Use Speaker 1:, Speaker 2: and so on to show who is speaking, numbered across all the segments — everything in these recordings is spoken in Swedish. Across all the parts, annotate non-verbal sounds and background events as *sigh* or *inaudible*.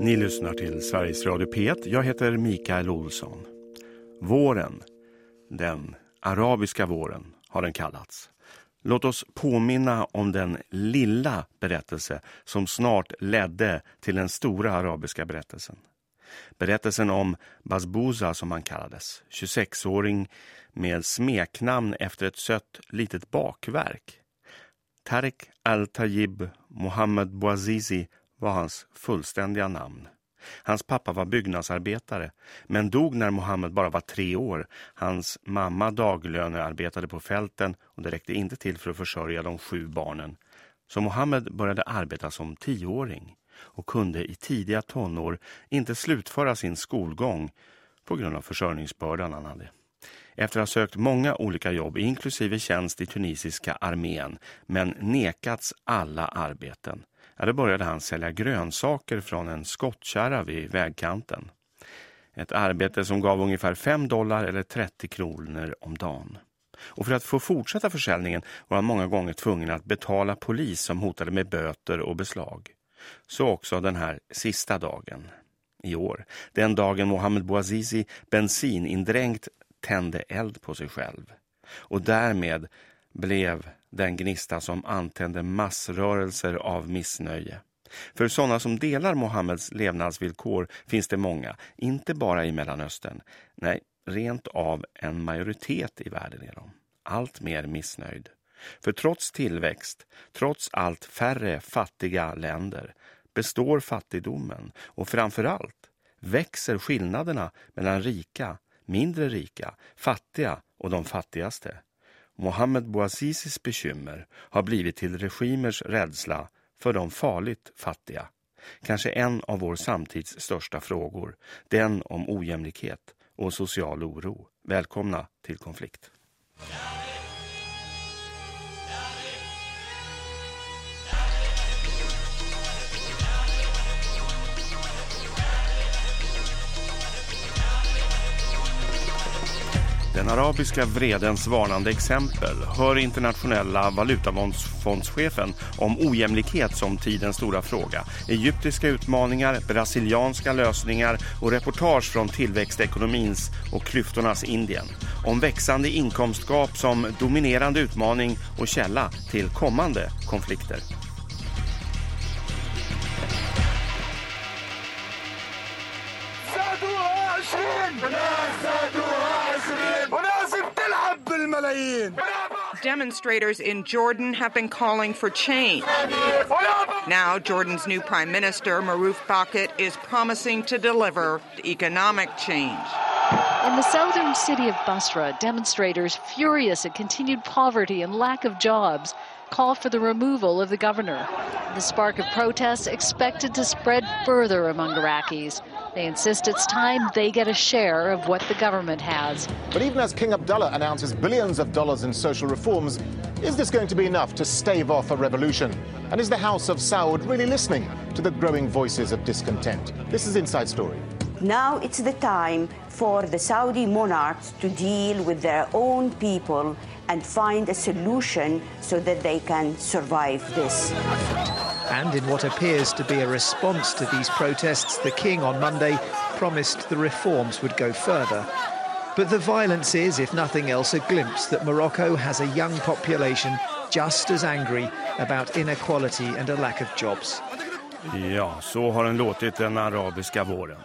Speaker 1: Ni lyssnar till Sveriges Radio P1. Jag heter Mikael Olsson. Våren, den arabiska våren, har den kallats. Låt oss påminna om den lilla berättelse som snart ledde till den stora arabiska berättelsen. Berättelsen om Basbouza som han kallades, 26-åring med smeknamn efter ett sött litet bakverk. Tarek al-Tajib Mohammed Bouazizi var hans fullständiga namn. Hans pappa var byggnadsarbetare men dog när Mohammed bara var tre år. Hans mamma daglönearbetade på fälten och det räckte inte till för att försörja de sju barnen. Så Mohammed började arbeta som tioåring och kunde i tidiga tonår inte slutföra sin skolgång på grund av försörjningsbördan han hade. Efter att ha sökt många olika jobb, inklusive tjänst i tunisiska armén, men nekats alla arbeten, ja, då började han sälja grönsaker från en skottkärra vid vägkanten. Ett arbete som gav ungefär 5 dollar eller 30 kronor om dagen. Och för att få fortsätta försäljningen var han många gånger tvungen att betala polis som hotade med böter och beslag. Så också den här sista dagen i år. Den dagen Mohammed Bouazizi bensinindränkt tände eld på sig själv. Och därmed blev den gnista som antände massrörelser av missnöje. För sådana som delar Mohammeds levnadsvillkor finns det många, inte bara i Mellanöstern. Nej, rent av en majoritet i världen är de. Allt mer missnöjd. För trots tillväxt, trots allt färre fattiga länder, består fattigdomen och framförallt växer skillnaderna mellan rika, mindre rika, fattiga och de fattigaste. Mohammed Bouazizis bekymmer har blivit till regimers rädsla för de farligt fattiga. Kanske en av vår samtids största frågor, den om ojämlikhet och social oro. Välkomna till konflikt. Den arabiska vredens varnande exempel hör internationella valutafondschefen om ojämlikhet som tidens stora fråga. Egyptiska utmaningar, brasilianska lösningar och reportage från tillväxtekonomins och klyftornas Indien. Om växande inkomstgap som dominerande utmaning och källa till kommande konflikter.
Speaker 2: Demonstrators in Jordan have been calling for change. Now, Jordan's new prime minister, Maruf Bakat, is promising to deliver economic change.
Speaker 3: In the southern city of Basra, demonstrators, furious at continued poverty and lack of jobs, call for the removal of the governor. The spark of protests expected to spread further among Iraqis. They insist it's time they get a share of what the government has.
Speaker 4: But even as King Abdullah announces billions of dollars in social reforms, is this going to be enough to stave off a revolution? And is the House of Saud really listening to the growing voices of discontent? This is Inside Story.
Speaker 5: Now it's the time for the Saudi monarchs to deal with their own people and find a solution so that they can survive this.
Speaker 6: And in what appears to be a response to these protests, the King on Monday promised the reforms would go further. But the violence is, if nothing else, a glimpse that Morocco has a young population just as angry about inequality and a lack of jobs.
Speaker 1: Ja, så har den låtit den arabiska våren.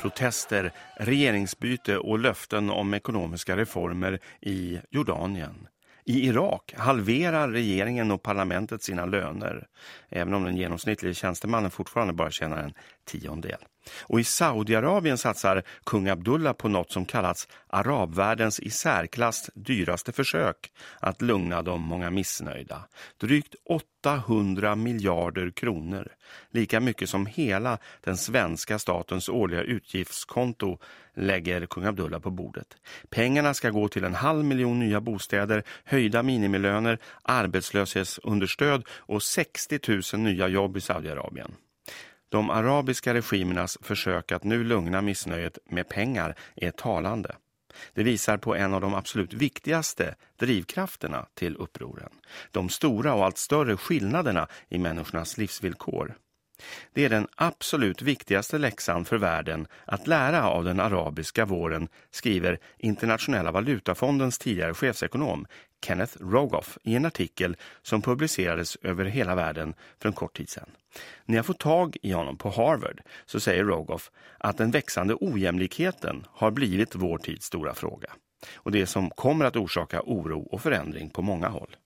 Speaker 1: Protester, regeringsbyte och löften om ekonomiska reformer i Jordanien. I Irak halverar regeringen och parlamentet sina löner, även om den genomsnittliga tjänstemannen fortfarande bara tjänar en tiondel. Och i Saudiarabien satsar kung Abdullah på något som kallats arabvärldens i särklass dyraste försök att lugna de många missnöjda. Drygt 800 miljarder kronor, lika mycket som hela den svenska statens årliga utgiftskonto lägger kung Abdullah på bordet. Pengarna ska gå till en halv miljon nya bostäder, höjda minimilöner, arbetslöshetsunderstöd och 60 000 nya jobb i Saudiarabien. De arabiska regimernas försök att nu lugna missnöjet med pengar är talande. Det visar på en av de absolut viktigaste drivkrafterna till upproren. De stora och allt större skillnaderna i människornas livsvillkor. Det är den absolut viktigaste läxan för världen att lära av den arabiska våren, skriver Internationella valutafondens tidigare chefsekonom Kenneth Rogoff i en artikel som publicerades över hela världen för en kort tid sedan. När jag får tag i honom på Harvard så säger Rogoff att den växande ojämlikheten har blivit vår tids stora fråga. Och det som kommer att orsaka oro och förändring på många håll.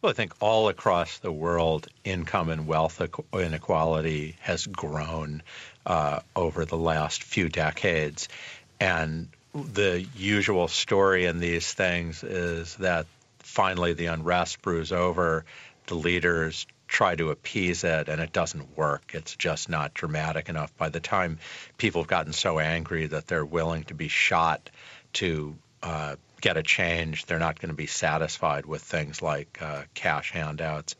Speaker 7: Well, I think all across the world, income and wealth inequality has grown uh, over the last few decades. And the usual story in these things is that finally the unrest brews over, the leaders try to appease it, and it doesn't work. It's just not dramatic enough. By the time people have gotten so angry that they're willing to be shot to uh, get a change, they're not going to be satisfied with things like uh, cash handouts.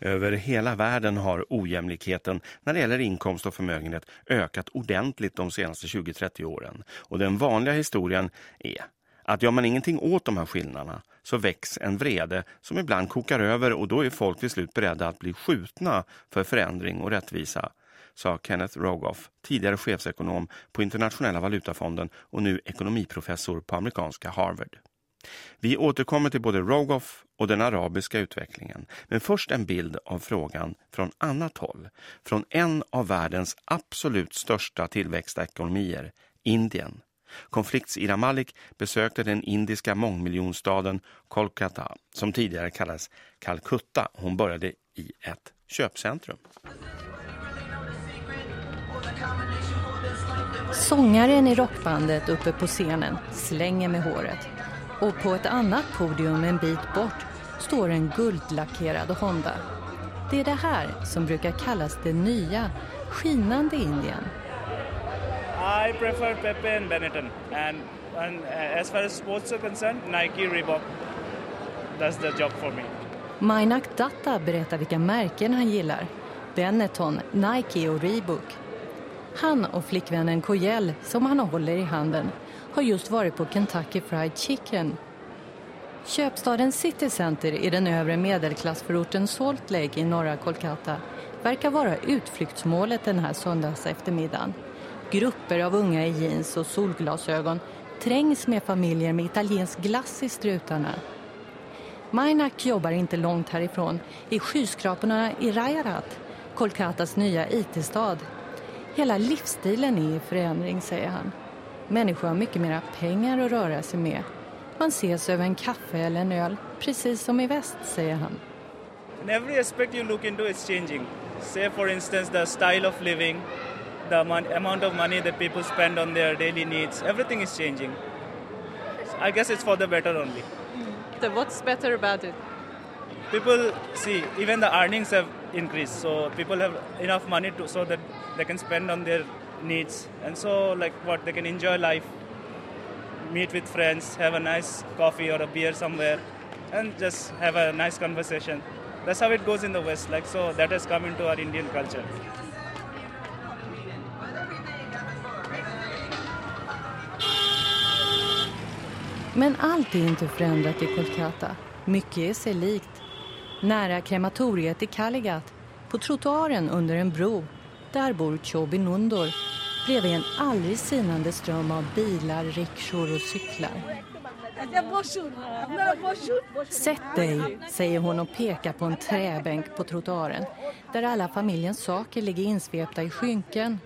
Speaker 1: Över hela världen har ojämlikheten när det gäller inkomst och förmögenhet ökat ordentligt de senaste 20-30 åren. Och den vanliga historien är att gör man ingenting åt de här skillnaderna så väcks en vrede som ibland kokar över och då är folk till slut beredda att bli skjutna för förändring och rättvisa, sa Kenneth Rogoff, tidigare chefsekonom på Internationella valutafonden och nu ekonomiprofessor på amerikanska Harvard. Vi återkommer till både Rogoff och den arabiska utvecklingen. Men först en bild av frågan från annat håll. Från en av världens absolut största tillväxtekonomier, Indien. Konflikts Ira Malik besökte den indiska mångmiljonstaden Kolkata som tidigare kallades Calcutta. Hon började i ett köpcentrum.
Speaker 8: Sångaren i rockbandet uppe på scenen slänger med håret. Och på ett annat podium en bit bort står en guldlackerad Honda. Det är det här som brukar kallas det nya, skinande Indien.
Speaker 9: I prefer Pepe and Benetton. And, and uh, as far as sports are concerned, Nike, Reebok, that's the job for me.
Speaker 8: Mainak Datta berättar vilka märken han gillar. Benetton, Nike och Reebok. Han och flickvännen Koyel, som han håller i handen, har just varit på Kentucky Fried Chicken. Köpstaden City Center i den övre medelklassförorten Salt Lake i norra Kolkata verkar vara utflyktsmålet den här söndags eftermiddagen. Grupper av unga i jeans och solglasögon trängs med familjer med italiensk glass i strutarna. Mainak jobbar inte långt härifrån, i skyskraporna i Rajarat, Kolkatas nya IT-stad. Hela livsstilen är i förändring, säger han. Människor har mycket mer pengar att röra sig med. Man ses över en kaffe eller en öl, precis som i väst, säger han.
Speaker 9: In every aspect you look into is changing. Say for instance the style of living, the amount of money that people spend on their daily needs, everything is changing. I guess it's for the better only.
Speaker 8: So what's better about it?
Speaker 9: People see even the earnings have increased, so people have enough money to so that they can spend on their needs, and so like what they can enjoy life, meet with friends, have a nice coffee or a beer somewhere, and just have a nice conversation. That's how it goes in the West. Like so, that has come into our Indian culture.
Speaker 8: Men allt är inte förändrat i Kolkata. Mycket är sig likt. Nära krematoriet i Kaligat, på trottoaren under en bro, där bor Chobi Nundor bredvid en aldrig sinande ström av bilar, rikshor och cyklar. Sätt dig, säger hon och pekar på en träbänk på trottoaren där alla familjens saker ligger insvepta i skynken.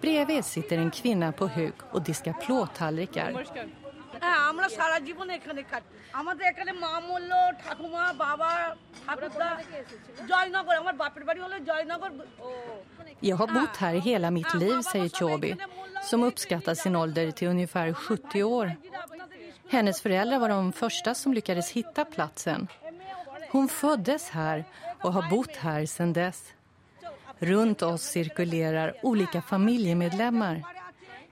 Speaker 8: Bredvid sitter en kvinna på huk och diskar plåttallrikar.
Speaker 10: হ্যাঁ আমরা সারা জীবন এখানে কাটি আমাদের এখানে মা মূল্য ঠাকুমা বাবা ঠাকুরদা জয়নগর আমার বাপের বাড়ি হলো Joynagar
Speaker 8: Jag har bott här hela mitt liv, säger Chobi, som uppskattar sin ålder till ungefär 70 år. Hennes föräldrar var de första som lyckades hitta platsen. Hon föddes här och har bott här sedan dess. Runt oss cirkulerar olika familjemedlemmar.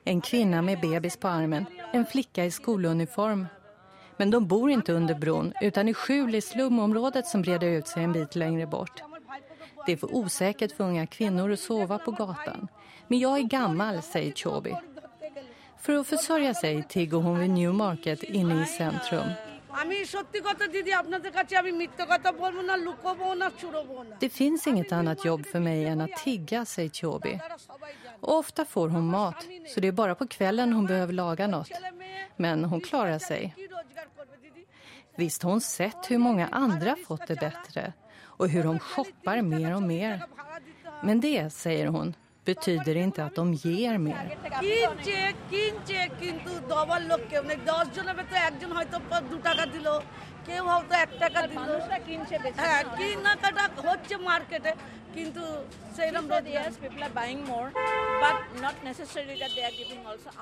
Speaker 8: En kvinna med bebis på armen, en flicka i skoluniform. Men de bor inte under bron utan i skjul i slumområdet som breder ut sig en bit längre bort. Det är för osäkert för unga kvinnor att sova på gatan. Men jag är gammal, säger Chobi. För att försörja sig tigger hon vid Newmarket inne i centrum. Det finns inget annat jobb för mig än att tigga, säger Chobi. Ofta får hon mat, så det är bara på kvällen hon behöver laga något. Men hon klarar sig. Visst har hon sett hur många andra fått det bättre och hur de shoppar mer och mer. Men det, säger hon, betyder inte att de ger mer.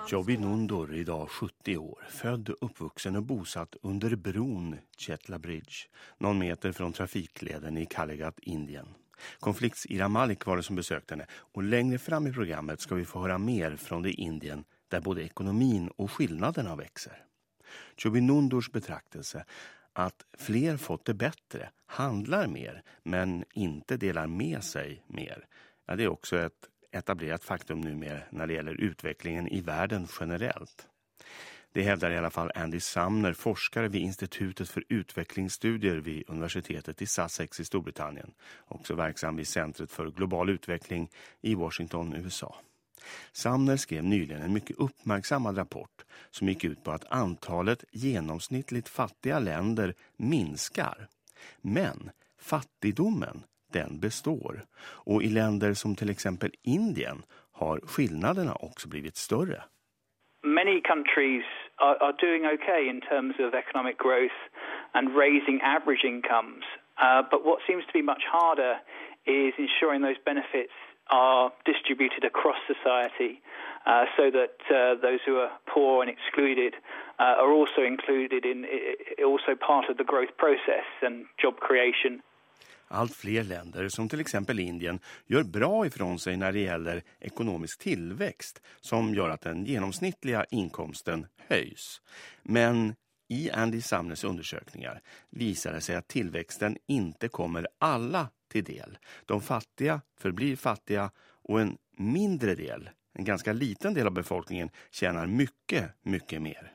Speaker 1: Joby Nundur, idag 70 år, född, uppvuxen och bosatt under bron Chetla Bridge, någon meter från trafikleden i Kaligat, Indien. Konflikts Ira Malik var det som besökte henne och längre fram i programmet ska vi få höra mer från det Indien där både ekonomin och skillnaderna växer. Chobinundors betraktelse att fler fått det bättre, handlar mer men inte delar med sig mer. Ja, det är också ett etablerat faktum numera när det gäller utvecklingen i världen generellt. Det hävdar i alla fall Andy Sumner, forskare vid Institutet för utvecklingsstudier vid universitetet i Sussex i Storbritannien. Också verksam vid Centret för global utveckling i Washington, USA. Sumner skrev nyligen en mycket uppmärksammad rapport som gick ut på att antalet genomsnittligt fattiga länder minskar. Men fattigdomen, den består. Och i länder som till exempel Indien har skillnaderna också blivit större.
Speaker 11: Many countries are, are doing okay in terms of economic growth and raising average incomes. Uh, but what seems to be much harder is ensuring those benefits are distributed across society uh, so that uh, those who are poor and excluded uh, are also included in also part of the growth process and job creation.
Speaker 1: Allt fler länder, som till exempel Indien, gör bra ifrån sig när det gäller ekonomisk tillväxt som gör att den genomsnittliga inkomsten höjs. Men i Andy Samnes undersökningar visar det sig att tillväxten inte kommer alla till del. De fattiga förblir fattiga och en mindre del, en ganska liten del av befolkningen, tjänar mycket, mycket mer.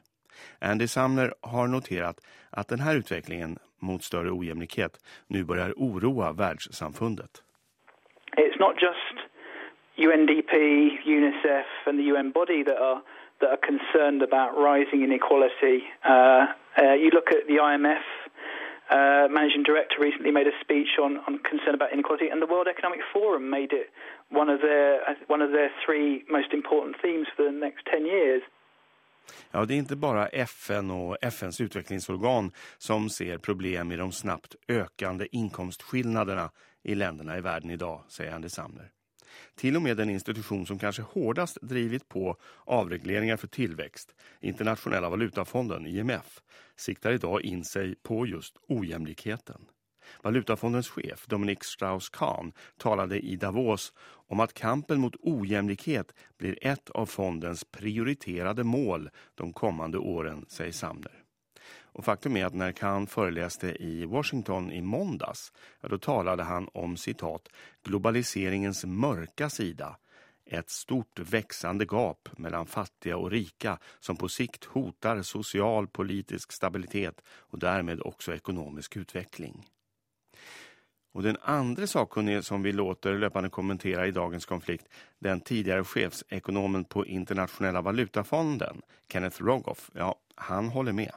Speaker 1: Andy Samner har noterat att den här utvecklingen mot större ojämlikhet nu börjar oroa världssamfundet.
Speaker 11: It's not just UNDP, UNICEF and the UN body that are that are concerned about rising inequality. Uh, uh, you look at the IMF uh, managing director recently made a speech on, on concern about inequality, and the World Economic Forum made it one of their one of their three most important themes for the next 10 years.
Speaker 1: Ja, det är inte bara FN och FNs utvecklingsorgan som ser problem i de snabbt ökande inkomstskillnaderna i länderna i världen idag, säger Andy Samler. Till och med den institution som kanske hårdast drivit på avregleringar för tillväxt, Internationella valutafonden, IMF, siktar idag in sig på just ojämlikheten. Valutafondens chef Dominic Strauss-Kahn talade i Davos om att kampen mot ojämlikhet blir ett av fondens prioriterade mål de kommande åren, säger Samner. Och faktum är att när Kahn föreläste i Washington i måndags, ja, då talade han om citat globaliseringens mörka sida, ett stort växande gap mellan fattiga och rika som på sikt hotar social politisk stabilitet och därmed också ekonomisk utveckling. Och den andra sakkunnige som vi låter löpande kommentera i dagens konflikt, den tidigare chefsekonomen på Internationella valutafonden, Kenneth Rogoff, ja, han håller med.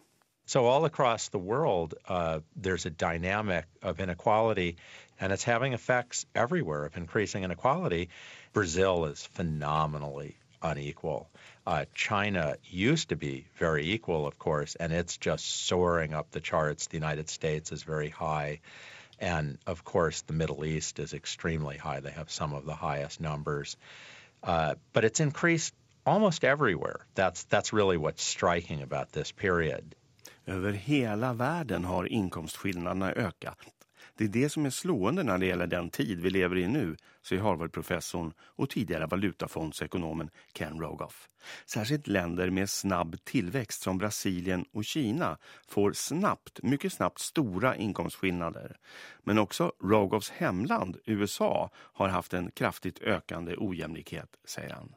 Speaker 7: So all across the world, uh, there's a dynamic of inequality, and it's having effects everywhere of increasing inequality. Brazil is phenomenally unequal. Uh, China used to be very equal, of course, and it's just soaring up the charts. The United States is very high. And of course, the Middle East is extremely high. They have some of the highest numbers. Uh, but it's increased almost everywhere. That's, that's really what's striking about this period.
Speaker 1: Över hela världen har inkomstskillnaderna ökat. Det är det som är slående när det gäller den tid vi lever i nu, säger Harvard-professorn och tidigare valutafondsekonomen Ken Rogoff. Särskilt länder med snabb tillväxt som Brasilien och Kina får snabbt, mycket snabbt stora inkomstskillnader. Men också Rogoffs hemland, USA, har haft en kraftigt ökande ojämlikhet, säger han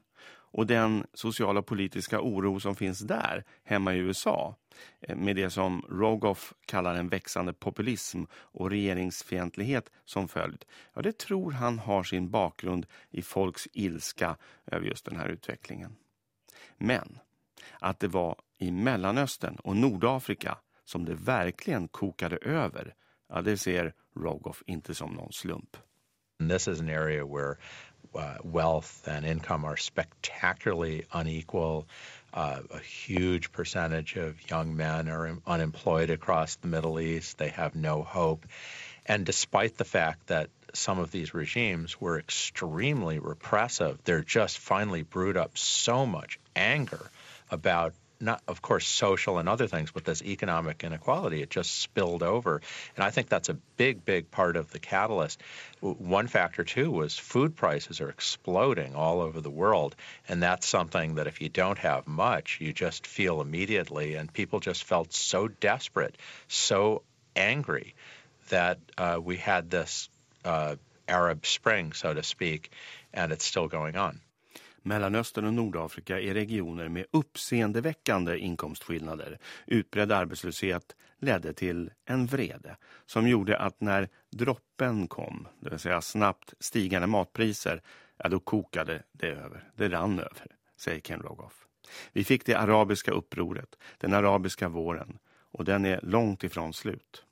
Speaker 1: och den sociala och politiska oro som finns där hemma i USA eh, med det som Rogoff kallar en växande populism och regeringsfientlighet som följd. Ja, det tror han har sin bakgrund i folks ilska över just den här utvecklingen. Men att det var i Mellanöstern och Nordafrika som det verkligen kokade över, ja, det ser Rogoff inte som någon slump.
Speaker 7: This is an area where uh, wealth and income are spectacularly unequal. Uh, a huge percentage of young men are unemployed across the Middle East. They have no hope. And despite the fact that some of these regimes were extremely repressive, they're just finally brewed up so much anger about not of course social and other things but this economic inequality it just spilled over. And i think that's a big big part of the catalyst. One factor too was food prices are exploding all over the world. And that's something that if you don't have much you just feel immediately. And people just felt so desperate so angry that uh, we had this uh, arab spring so to speak and it's still going on
Speaker 1: Mellanöstern och Nordafrika är regioner med uppseendeväckande inkomstskillnader. Utbredd arbetslöshet ledde till en vrede som gjorde att när droppen kom, det vill säga snabbt stigande matpriser, ja då kokade det över. Det rann över, säger Ken Rogoff. Vi fick det arabiska upproret, den arabiska våren, och den är långt ifrån slut.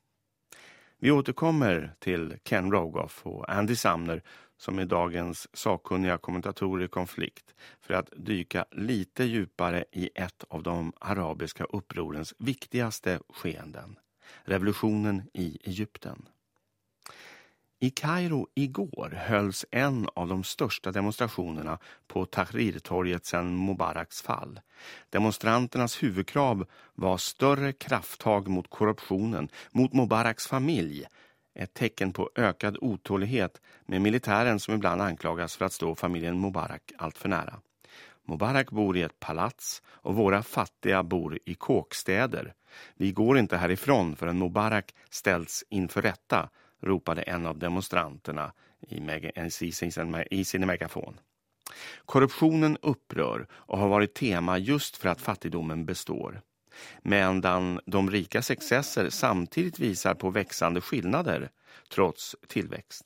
Speaker 1: Vi återkommer till Ken Rogoff och Andy Sumner som är dagens sakkunniga kommentatorer i konflikt för att dyka lite djupare i ett av de arabiska upprorens viktigaste skeenden, revolutionen i Egypten. I Kairo igår hölls en av de största demonstrationerna på Tahrirtorget sedan Mubaraks fall. Demonstranternas huvudkrav var större krafttag mot korruptionen, mot Mubaraks familj, ett tecken på ökad otålighet med militären som ibland anklagas för att stå familjen Mubarak allt för nära. Mubarak bor i ett palats och våra fattiga bor i kåkstäder. Vi går inte härifrån förrän Mubarak ställts inför rätta, ropade en av demonstranterna i, sin megafon. Korruptionen upprör och har varit tema just för att fattigdomen består medan de rikas excesser samtidigt visar på växande skillnader trots tillväxt.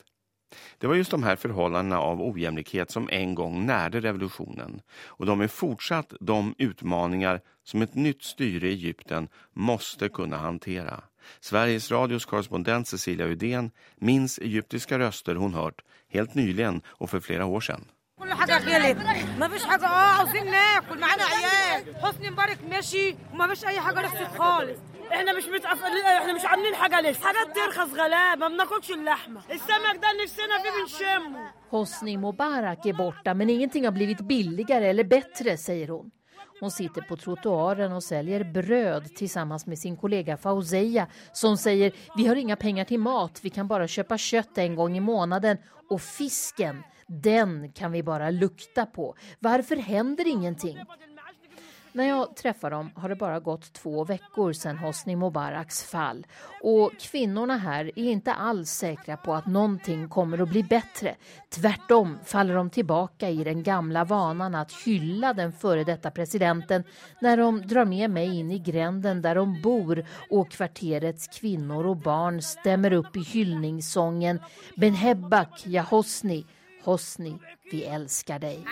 Speaker 1: Det var just de här förhållandena av ojämlikhet som en gång närde revolutionen och de är fortsatt de utmaningar som ett nytt styre i Egypten måste kunna hantera. Sveriges radios korrespondent Cecilia Udén minns egyptiska röster hon hört helt nyligen och för flera år sedan. كل حاجه غلت ما فيش حاجه اه عاوزين ناكل معانا عيال حسني مبارك ماشي وما فيش اي حاجه رخصت خالص احنا مش متقفلين احنا مش عاملين حاجه لسه حاجات ترخص غلاب ما بناكلش اللحمه السمك ده نفسنا فيه بنشمه Hosni Mubarak är borta men ingenting har blivit billigare eller bättre, säger hon. Hon sitter på trottoaren och säljer bröd tillsammans med sin kollega Fauzeia som säger vi har inga pengar till mat, vi kan bara köpa kött en gång i månaden och fisken den kan vi bara lukta på. Varför händer ingenting? När jag träffar dem har det bara gått två veckor sedan Hosni Mubaraks fall. Och kvinnorna här är inte alls säkra på att någonting kommer att bli bättre. Tvärtom faller de tillbaka i den gamla vanan att hylla den före detta presidenten när de drar med mig in i gränden där de bor och kvarterets kvinnor och barn stämmer upp i hyllningssången Benhebbak, ja Hosni Hosni, vi älskar dig.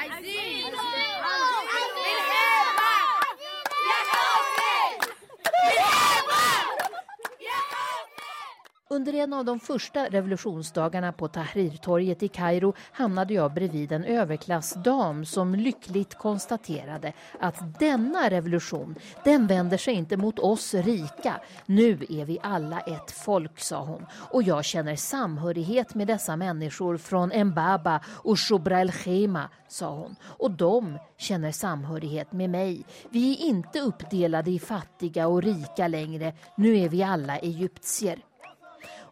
Speaker 1: Under en av de första revolutionsdagarna på Tahrirtorget i Kairo hamnade jag bredvid en överklassdam som lyckligt konstaterade att denna revolution, den vänder sig inte mot oss rika. Nu är vi alla ett folk, sa hon. Och jag känner samhörighet med dessa människor från Mbaba och Shubra el-Khema, sa hon. Och de känner samhörighet med mig. Vi är inte uppdelade i fattiga och rika längre. Nu är vi alla egyptier.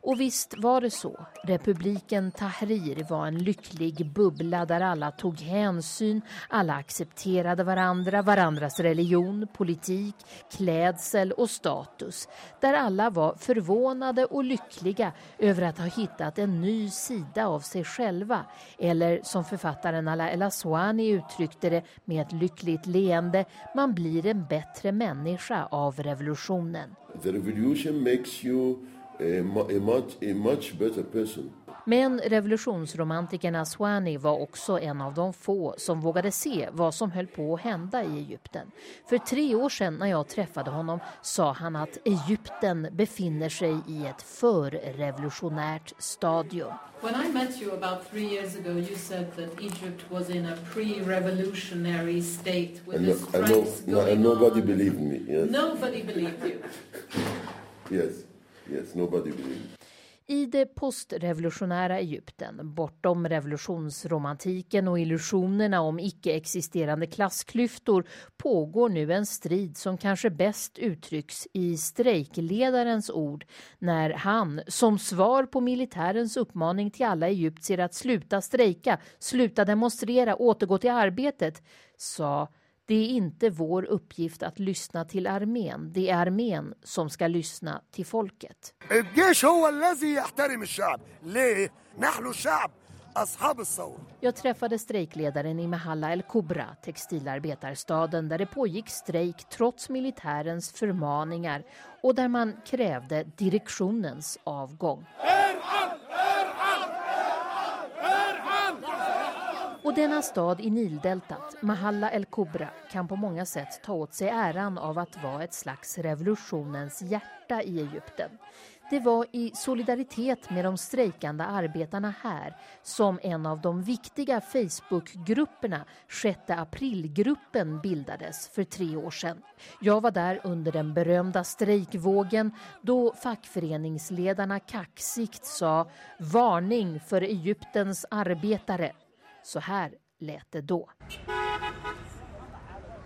Speaker 12: Och visst var det så. Republiken Tahrir var en lycklig bubbla där alla tog hänsyn, alla accepterade varandra, varandras religion, politik, klädsel och status. Där alla var förvånade och lyckliga över att ha hittat en ny sida av sig själva. Eller som författaren Ala El Aswani uttryckte det med ett lyckligt leende, man blir en bättre människa av revolutionen.
Speaker 13: The revolution makes you a, a, much, a much better person.
Speaker 12: Men revolutionsromantikern Aswani var också en av de få som vågade se vad som höll på att hända i Egypten. För tre år sedan när jag träffade honom sa han att Egypten befinner sig i ett förrevolutionärt stadium.
Speaker 14: When I met you about three years ago you said that Egypt was in a pre-revolutionary state with
Speaker 13: And,
Speaker 14: the
Speaker 13: no, and,
Speaker 14: strikes
Speaker 13: no, no,
Speaker 14: going
Speaker 13: and nobody
Speaker 14: on.
Speaker 13: believed me. Yes.
Speaker 14: Nobody believed you.
Speaker 13: Yes. Yes, nobody believes.
Speaker 12: I det postrevolutionära Egypten, bortom revolutionsromantiken och illusionerna om icke-existerande klassklyftor, pågår nu en strid som kanske bäst uttrycks i strejkledarens ord när han, som svar på militärens uppmaning till alla egyptier att sluta strejka, sluta demonstrera, återgå till arbetet, sa det är inte vår uppgift att lyssna till armén. Det är armén som ska lyssna till folket. Jag träffade strejkledaren i Mahalla El Kubra, textilarbetarstaden där det pågick strejk trots militärens förmaningar och där man krävde direktionens avgång. Och denna stad i Nildeltat, Mahalla El Kubra, kan på många sätt ta åt sig äran av att vara ett slags revolutionens hjärta i Egypten. Det var i solidaritet med de strejkande arbetarna här som en av de viktiga Facebookgrupperna, 6 aprilgruppen, bildades för tre år sedan. Jag var där under den berömda strejkvågen då fackföreningsledarna kaxigt sa varning för Egyptens arbetare. Så här lät det då.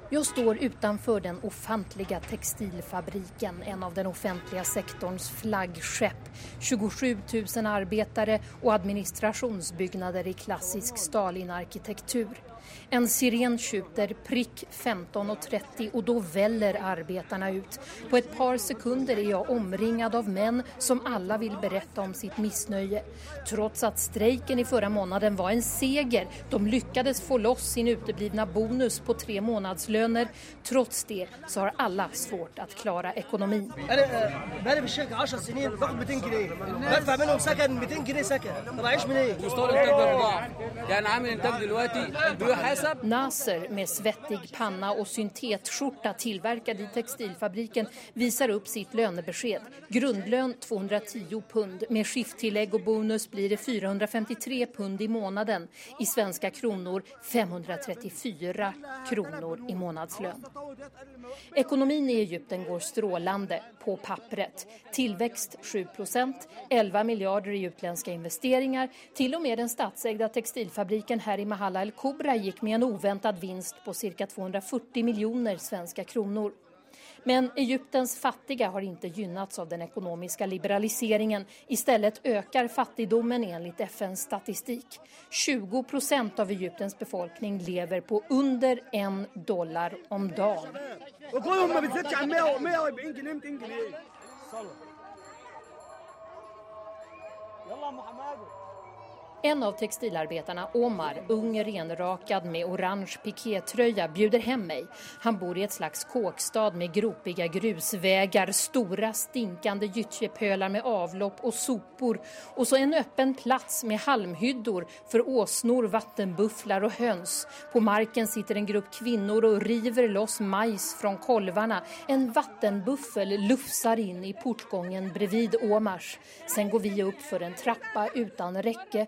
Speaker 12: Jag står utanför den ofantliga textilfabriken, en av den offentliga sektorns flaggskepp. 27 000 arbetare och administrationsbyggnader i klassisk Stalin-arkitektur. En siren tjuter prick 15.30 och då väller arbetarna ut. På ett par sekunder är jag omringad av män som alla vill berätta om sitt missnöje. Trots att strejken i förra månaden var en seger, de lyckades få loss sin uteblivna bonus på tre månadslöner. Trots det så har alla svårt att klara ekonomin.
Speaker 15: انا بقالي في الشركه 10 سنين باخد 200 جنيه بدفع منهم سكن 200 جنيه سكن طب اعيش منين؟
Speaker 16: مستوى الانتاج بيتضاعف يعني عامل انتاج دلوقتي بيحاسب
Speaker 12: Nasser med svettig panna och syntetskjorta tillverkad i textilfabriken visar upp sitt lönebesked. Grundlön 210 pund. Med skifttillägg och bonus blir det 453 pund i månaden. I svenska kronor 534 kronor i månadslön. Ekonomin i Egypten går strålande på pappret. Tillväxt 7 procent, 11 miljarder i utländska investeringar. Till och med den statsägda textilfabriken här i Mahalla El Kobra gick med en oväntad vinst på cirka 240 miljoner svenska kronor. Men Egyptens fattiga har inte gynnats av den ekonomiska liberaliseringen. Istället ökar fattigdomen enligt FNs statistik. 20 procent av Egyptens befolkning lever på under en dollar om dagen. En av textilarbetarna, Omar, ung renrakad med orange pikétröja, bjuder hem mig. Han bor i ett slags kåkstad med gropiga grusvägar, stora stinkande gyttjepölar med avlopp och sopor och så en öppen plats med halmhyddor för åsnor, vattenbufflar och höns. På marken sitter en grupp kvinnor och river loss majs från kolvarna. En vattenbuffel lufsar in i portgången bredvid Omars. Sen går vi upp för en trappa utan räcke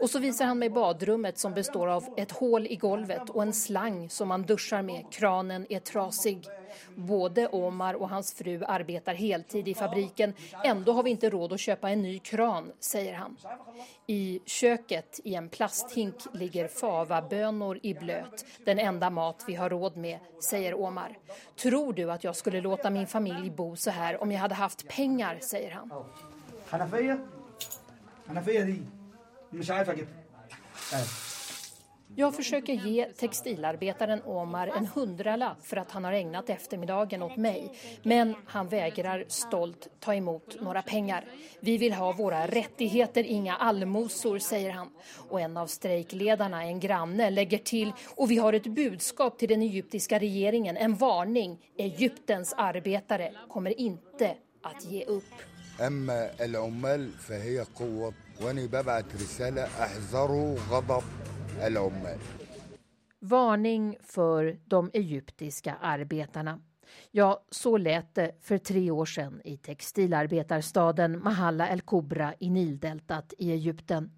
Speaker 12: Och så visar han mig badrummet som består av ett hål i golvet och en slang som man duschar med. Kranen är trasig. Både Omar och hans fru arbetar heltid i fabriken. Ändå har vi inte råd att köpa en ny kran, säger han. I köket i en plasthink ligger favabönor i blöt. Den enda mat vi har råd med, säger Omar. Tror du att jag skulle låta min familj bo så här om jag hade haft pengar, säger han. Jag försöker ge textilarbetaren Omar en hundralapp för att han har ägnat eftermiddagen åt mig. Men han vägrar stolt ta emot några pengar. Vi vill ha våra rättigheter, inga allmosor, säger han. Och en av strejkledarna, en granne, lägger till och vi har ett budskap till den egyptiska regeringen, en varning. Egyptens arbetare kommer inte att ge upp.
Speaker 17: أما العمال فهي قوة وأنا ببعت رسالة احذروا غضب العمال
Speaker 12: Varning för de egyptiska arbetarna. Ja, så lät det för tre år sedan i textilarbetarstaden Mahalla el Kubra i Nildeltat i Egypten.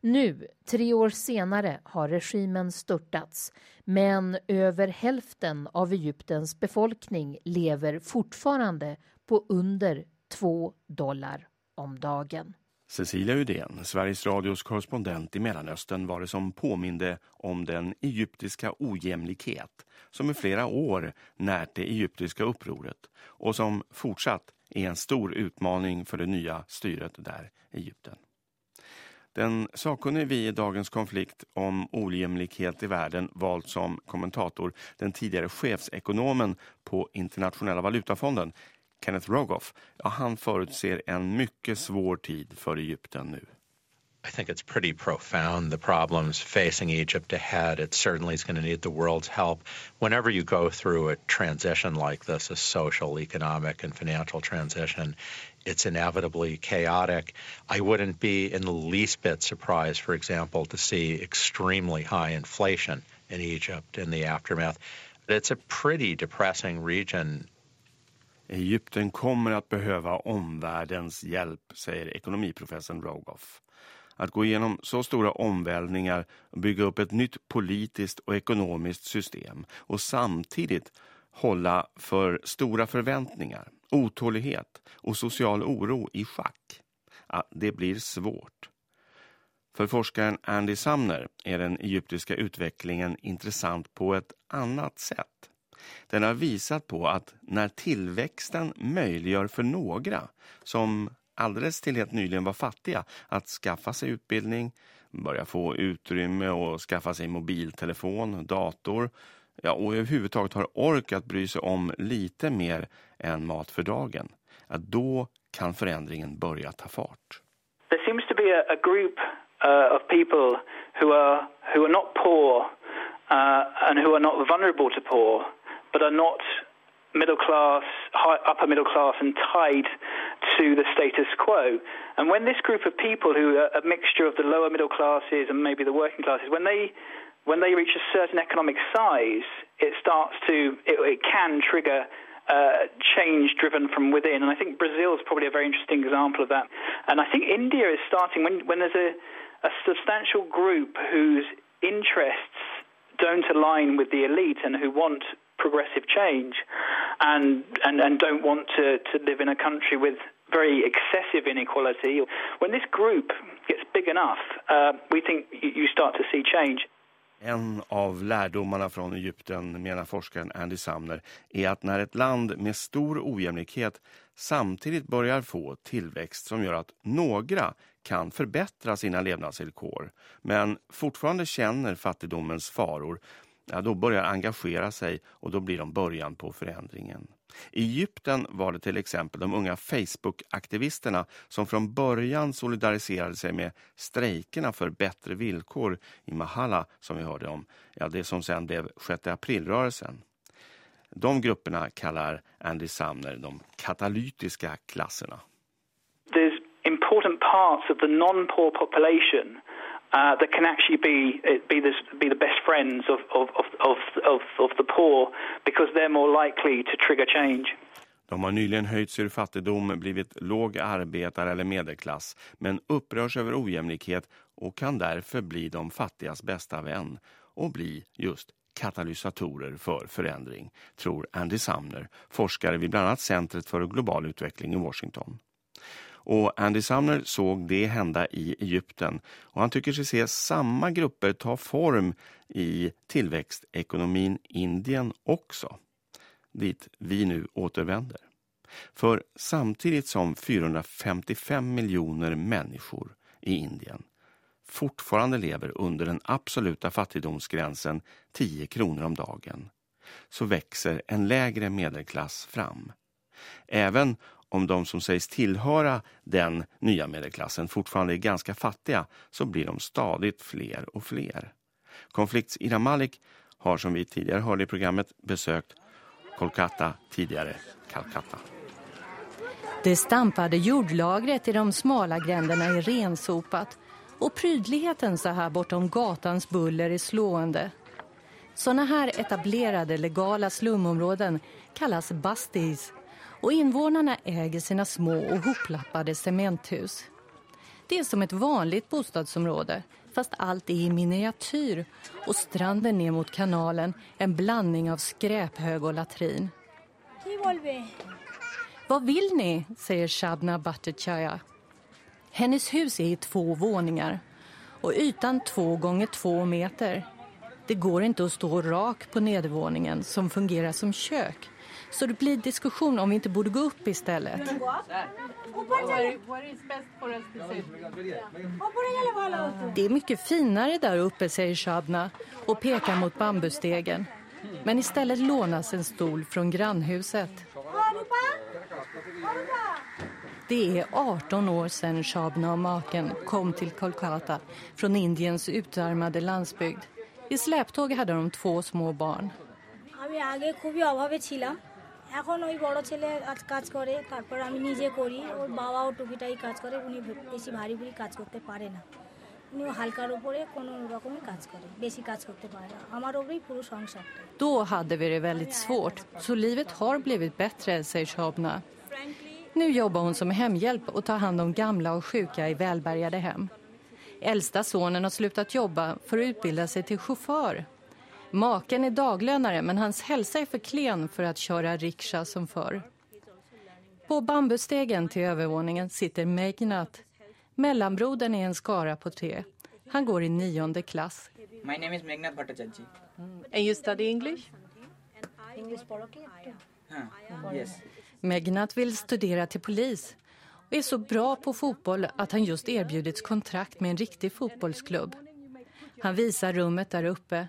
Speaker 12: Nu, tre år senare, har regimen störtats men över hälften av Egyptens befolkning lever fortfarande på under två dollar om dagen.
Speaker 1: Cecilia Udén, Sveriges Radios korrespondent i Mellanöstern var det som påminde om den egyptiska ojämlikhet som i flera år närt det egyptiska upproret och som fortsatt är en stor utmaning för det nya styret där i Egypten. Den sakkunnige vi i dagens konflikt om ojämlikhet i världen valt som kommentator den tidigare chefsekonomen på Internationella valutafonden Kenneth Rogoff, ja, han förutser en mycket svår tid för Egypten nu.
Speaker 7: I think it's pretty profound, the problems facing Egypt ahead. It certainly is going to need the world's help. Whenever you go through a transition like this, a social, economic, and financial transition, it's inevitably chaotic. I wouldn't be in the least bit surprised, for example, to see extremely high inflation in Egypt in the aftermath. It's a pretty depressing region
Speaker 1: Egypten kommer att behöva omvärldens hjälp, säger ekonomiprofessorn Rogoff. Att gå igenom så stora omvälvningar och bygga upp ett nytt politiskt och ekonomiskt system och samtidigt hålla för stora förväntningar, otålighet och social oro i schack. Ja, det blir svårt. För forskaren Andy Sumner är den egyptiska utvecklingen intressant på ett annat sätt. Den har visat på att när tillväxten möjliggör för några som alldeles till helt nyligen var fattiga att skaffa sig utbildning, börja få utrymme och skaffa sig mobiltelefon, dator ja, och överhuvudtaget har ork att bry sig om lite mer än mat för dagen, ja, då kan förändringen börja ta fart.
Speaker 11: There seems to be a, a group uh, of people who are, who are not poor uh, and who are not vulnerable to poor but are not middle class, high, upper middle class, and tied to the status quo. And when this group of people, who are a mixture of the lower middle classes and maybe the working classes, when they when they reach a certain economic size, it starts to it, it can trigger uh, change driven from within. And I think Brazil is probably a very interesting example of that. And I think India is starting when when there's a, a substantial group whose interests don't align with the elite and who want progressive change and, and, and don't want to, to live in a country with very excessive inequality. When this group gets big enough, uh, we think you start to see change.
Speaker 1: En av lärdomarna från Egypten, menar forskaren Andy Samner, är att när ett land med stor ojämlikhet samtidigt börjar få tillväxt som gör att några kan förbättra sina levnadsvillkor men fortfarande känner fattigdomens faror ja, då börjar engagera sig och då blir de början på förändringen. I Egypten var det till exempel de unga Facebook-aktivisterna som från början solidariserade sig med strejkerna för bättre villkor i Mahala som vi hörde om, ja, det som sen blev 6 aprilrörelsen. De grupperna kallar Andy Sumner de katalytiska klasserna.
Speaker 11: There's important parts of the non-poor population uh, that can actually be uh, be the be the best friends of of, of of of the poor because they're more likely to trigger change.
Speaker 1: De har nyligen höjts ur fattigdom, blivit låg arbetare eller medelklass, men upprörs över ojämlikhet och kan därför bli de fattigas bästa vän och bli just katalysatorer för förändring, tror Andy Sumner, forskare vid bland annat Centret för global utveckling i Washington. Och Andy Sumner såg det hända i Egypten och han tycker sig se samma grupper ta form i tillväxtekonomin Indien också, dit vi nu återvänder. För samtidigt som 455 miljoner människor i Indien fortfarande lever under den absoluta fattigdomsgränsen 10 kronor om dagen så växer en lägre medelklass fram. Även om de som sägs tillhöra den nya medelklassen fortfarande är ganska fattiga så blir de stadigt fler och fler. Konflikts Ira Malik har som vi tidigare hörde i programmet besökt Kolkata, tidigare Calcutta.
Speaker 8: Det stampade jordlagret i de smala gränderna är rensopat och prydligheten så här bortom gatans buller är slående. Såna här etablerade legala slumområden kallas bastis och invånarna äger sina små och hoplappade cementhus. Det är som ett vanligt bostadsområde fast allt är i miniatyr och stranden ner mot kanalen en blandning av skräphög och latrin. Vad vill ni? säger Shabna Bhattachaya. Hennes hus är i två våningar och ytan två gånger två meter. Det går inte att stå rak på nedervåningen som fungerar som kök. Så det blir diskussion om vi inte borde gå upp istället. Det är mycket finare där uppe, säger Shabna och pekar mot bambustegen. Men istället lånas en stol från grannhuset. Det är 18 år sedan Shabna och maken kom till Kolkata från Indiens utarmade landsbygd. I släptåg hade de två små barn.
Speaker 18: আমি আগে খুবই অভাবে ছিলাম এখন ওই বড় ছেলে কাজ করে তারপর আমি নিজে করি ওর বাবাও টুকিটাই কাজ করে উনি বেশি ভারী ভারী কাজ করতে পারে না উনি হালকার উপরে কোনো রকমই কাজ করে বেশি কাজ করতে পারে না আমার ওপরেই পুরো সংসারটা
Speaker 8: Då hade vi det väldigt svårt, så livet har blivit bättre, säger Shabna. Nu jobbar hon som hemhjälp och tar hand om gamla och sjuka i välbärgade hem. Äldsta sonen har slutat jobba för att utbilda sig till chaufför. Maken är daglönare men hans hälsa är för klen för att köra rikscha som förr. På bambustegen till övervåningen sitter Megnat. Mellanbrodern är en skara på tre. Han går i nionde klass.
Speaker 19: My name is Megnath Bhattacharya.
Speaker 8: And you study English?
Speaker 18: English
Speaker 19: Huh. Yes.
Speaker 8: Megnat vill studera till polis och är så bra på fotboll att han just erbjudits kontrakt med en riktig fotbollsklubb. Han visar rummet där uppe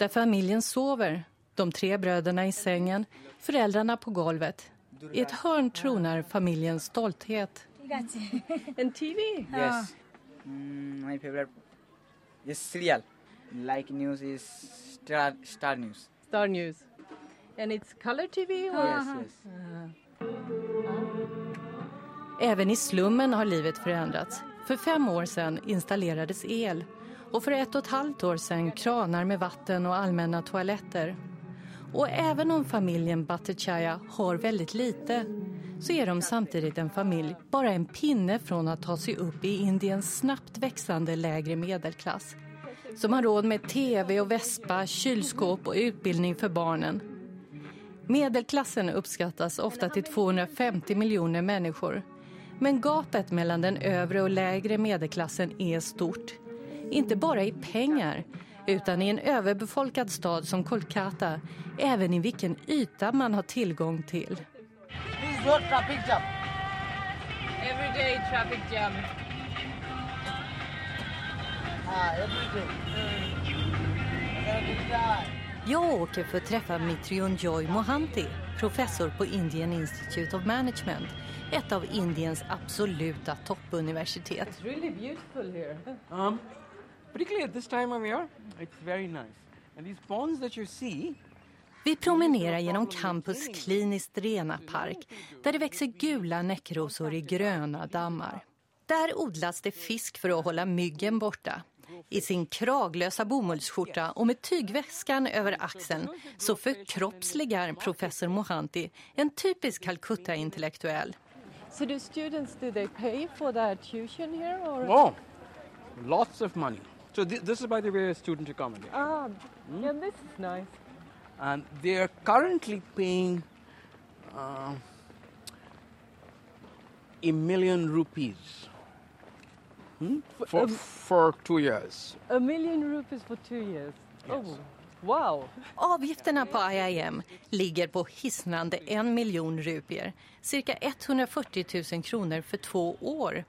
Speaker 8: där familjen sover. De tre bröderna i sängen, föräldrarna på golvet. I ett hörn tronar familjens stolthet.
Speaker 18: En TV?
Speaker 19: Yes. Mm, my favorite is serial. Like news is Star, Star News.
Speaker 8: Star News. And it's color TV?
Speaker 19: Yes, yes.
Speaker 8: Även i slummen har livet förändrats. För fem år sedan installerades el och för ett och ett halvt år sedan kranar med vatten och allmänna toaletter. Och även om familjen Bhattacharya har väldigt lite så är de samtidigt en familj bara en pinne från att ta sig upp i Indiens snabbt växande lägre medelklass som har råd med tv och vespa, kylskåp och utbildning för barnen. Medelklassen uppskattas ofta till 250 miljoner människor. Men gapet mellan den övre och lägre medelklassen är stort. Inte bara i pengar, utan i en överbefolkad stad som Kolkata, även i vilken yta man har tillgång till.
Speaker 19: This is not traffic jam.
Speaker 14: Everyday traffic jam.
Speaker 19: Ah, everyday.
Speaker 8: Jag åker för att träffa Mitriunjoy Mohanty, professor på Indian Institute of Management, ett av Indiens absoluta toppuniversitet.
Speaker 14: It's really beautiful here.
Speaker 16: Um, particularly at this time of year, it's very nice. And these ponds that you see,
Speaker 8: Vi promenerar genom campus kliniskt rena park där det växer gula näckrosor i gröna dammar. Där odlas det fisk för att hålla myggen borta. I sin kraglösa bomullsskjorta och med tygväskan över axeln så förkroppsligar professor Mohanty en typisk Calcutta-intellektuell.
Speaker 20: So do students, do they pay for their tuition here? Or?
Speaker 16: Oh, lots of money. So th this is, by the way, a student accommodation.
Speaker 20: Ah, yeah, this is nice.
Speaker 16: And they are currently paying uh, a million rupees hmm? for,
Speaker 20: Um,
Speaker 16: for two years.
Speaker 20: A million rupees for two years. Oh, wow.
Speaker 8: Avgifterna på IIM ligger på hisnande en miljon rupier, cirka 140 000 kronor för två år.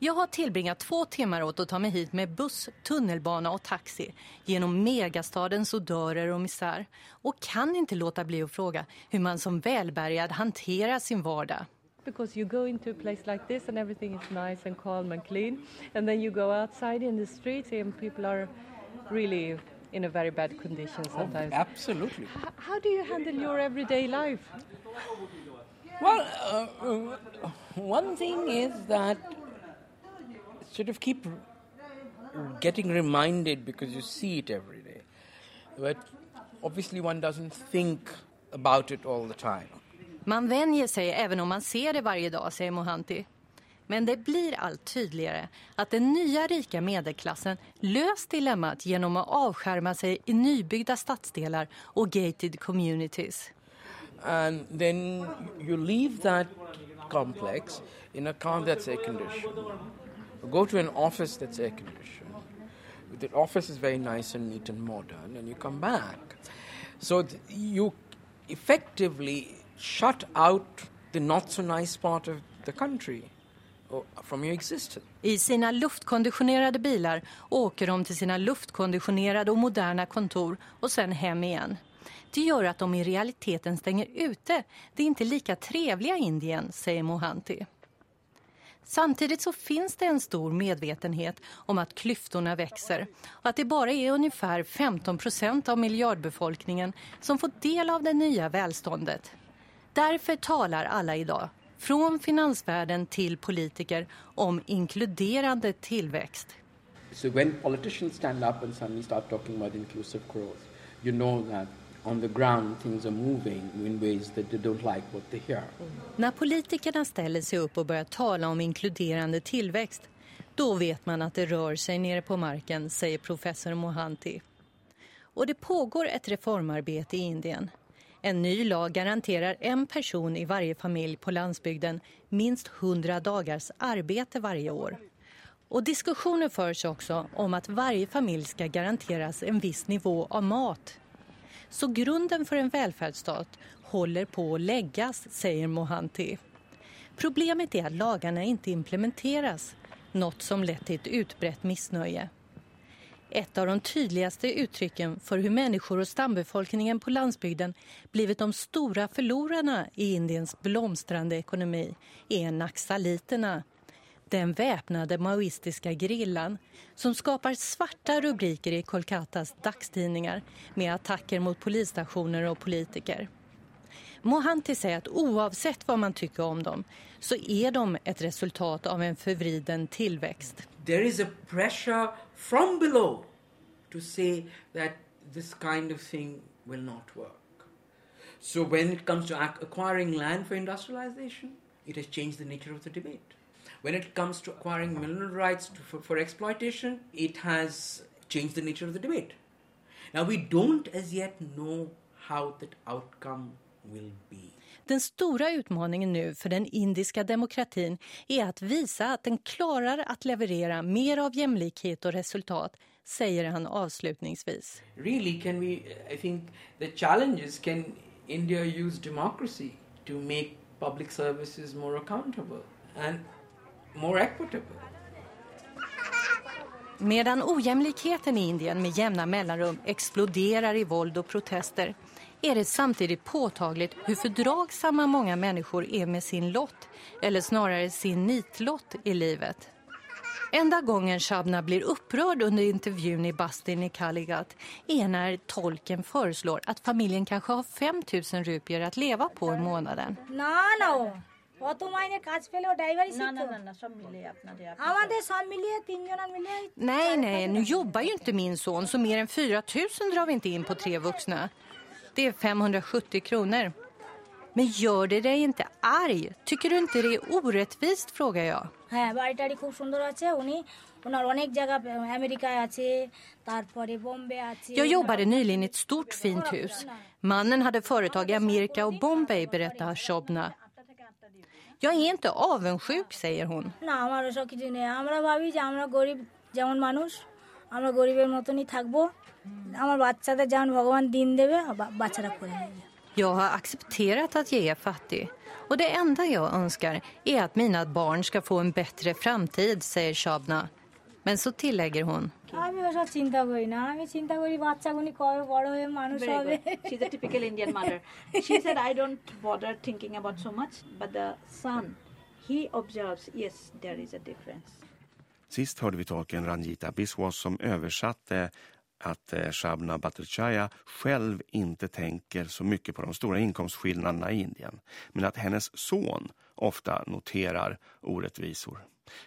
Speaker 8: Jag har tillbringat två timmar åt att ta mig hit med buss, tunnelbana och taxi genom megastadens odörer och misär och kan inte låta bli att fråga hur man som välbärgad hanterar sin vardag.
Speaker 20: Because you go into a place like this and everything is nice and calm and clean, and then you go outside in the streets and people are really in a very bad condition sometimes.
Speaker 16: absolutely.
Speaker 20: H- how do you handle your everyday life?
Speaker 16: Well, uh, uh, one thing is that sort of keep getting reminded because you see it every day. But obviously, one doesn't think about it all the time.
Speaker 8: Man vänjer sig även om man ser det varje dag, säger Mohanty. Men det blir allt tydligare att den nya rika medelklassen löst dilemmat genom att avskärma sig i nybyggda stadsdelar och gated communities.
Speaker 16: And then you leave that complex in a car that's air conditioned. Go to an office that's air conditioned. The office is very nice and neat and modern, and you come back. So th- you effectively shut out the not so nice part of the country from your existence.
Speaker 8: I sina luftkonditionerade bilar åker de till sina luftkonditionerade och moderna kontor och sen hem igen. Det gör att de i realiteten stänger ute det är inte lika trevliga Indien, säger Mohanty. Samtidigt så finns det en stor medvetenhet om att klyftorna växer och att det bara är ungefär 15 procent av miljardbefolkningen som får del av det nya välståndet. Därför talar alla idag, från finansvärlden till politiker, om inkluderande tillväxt.
Speaker 21: So when politicians stand up and suddenly start talking about inclusive growth, you know that on the ground things are moving in ways that they don't like what they hear.
Speaker 8: När politikerna ställer sig upp och börjar tala om inkluderande tillväxt, då vet man att det rör sig nere på marken, säger professor Mohanty. Och det pågår ett reformarbete i Indien. En ny lag garanterar en person i varje familj på landsbygden minst 100 dagars arbete varje år. Och diskussioner förs också om att varje familj ska garanteras en viss nivå av mat. Så grunden för en välfärdsstat håller på att läggas, säger Mohanty. Problemet är att lagarna inte implementeras, något som lett till ett utbrett missnöje. Ett av de tydligaste uttrycken för hur människor och stambefolkningen på landsbygden blivit de stora förlorarna i Indiens blomstrande ekonomi är naxaliterna. Den väpnade maoistiska grillan som skapar svarta rubriker i Kolkatas dagstidningar med attacker mot polisstationer och politiker. Mohanty säger att oavsett vad man tycker om dem så är de ett resultat av en förvriden tillväxt.
Speaker 21: There is a pressure from below to say that this kind of thing will not work. So when it comes to acquiring land for industrialization, it has changed the nature of the debate. When it comes to acquiring mineral rights to, for, for exploitation, it has changed the nature of the debate. Now we don't as yet know how that outcome will be.
Speaker 8: Den stora utmaningen nu för den indiska demokratin är att visa att den klarar att leverera mer av jämlikhet och resultat, säger han avslutningsvis.
Speaker 21: Really, can we? I think the challenge is can India use democracy to make public services more accountable and more equitable?
Speaker 8: Medan ojämlikheten i Indien med jämna mellanrum exploderar i våld och protester är det samtidigt påtagligt hur fördragsamma många människor är med sin lott, eller snarare sin nitlott i livet. Enda gången Shabna blir upprörd under intervjun i Bastin i Kaligat är när tolken föreslår att familjen kanske har 5 000 rupier att leva på i månaden.
Speaker 18: না না ও অত মাইনে কাজ পেলেও ড্রাইভারই
Speaker 10: না না
Speaker 18: শিখতো
Speaker 10: না না সব মিলে আপনাদের
Speaker 18: আমাদের সব মিলিয়ে তিনজনা মিলিয়ে
Speaker 8: Nej, nej, nu jobbar ju inte min son så mer än 4 000 drar vi inte in på tre vuxna. Det är 570 kronor. Men gör det dig inte arg? Tycker du inte det är orättvist, frågar jag.
Speaker 18: হ্যাঁ বাড়ি টাড়ি খুব সুন্দর আছে উনি ওনার অনেক জায়গা আমেরিকায় আছে তারপরে বোম্বে আছে
Speaker 8: Jag jobbade nyligen i ett stort fint hus. Mannen hade företag i Amerika och Bombay, berättar Shobna. Jag är inte avundsjuk, säger hon.
Speaker 18: না আমার ওসব কিছু নেই আমরা ভাবি যে আমরা গরিব যেমন মানুষ আমরা গরিবের মতনই থাকবো আমার বাচ্চাদের যেমন ভগবান দিন দেবে বা- বাচ্চারা করে নেবে
Speaker 8: Jag har accepterat att jag är fattig. Och det enda jag önskar är att mina barn ska få en bättre framtid, säger Shabna. Men så tillägger hon.
Speaker 18: আমি ওসব চিন্তা করি না আমি চিন্তা করি বাচ্চাগুলি কবে বড় হয়ে মানুষ
Speaker 10: Very
Speaker 18: হবে
Speaker 10: good. She's a typical Indian mother. She said, I don't bother thinking about so much, but the son, he observes, yes, there is a difference.
Speaker 1: Sist hörde vi tolken Ranjita Biswas som översatte att eh, Shabna Bhattacharya själv inte tänker så mycket på de stora inkomstskillnaderna i Indien. Men att hennes son ofta noterar orättvisor.